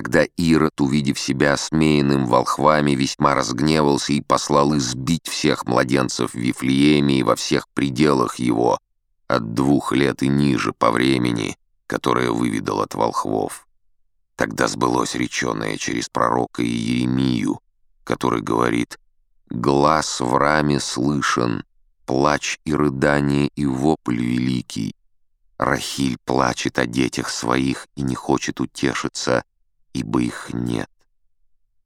Тогда Ирод, увидев себя смеянным волхвами, весьма разгневался и послал избить всех младенцев в Вифлееме и во всех пределах его, от двух лет и ниже по времени, которое выведал от волхвов. Тогда сбылось реченое через пророка Иеремию, который говорит «Глаз в раме слышен, плач и рыдание и вопль великий. Рахиль плачет о детях своих и не хочет утешиться, ибо их нет.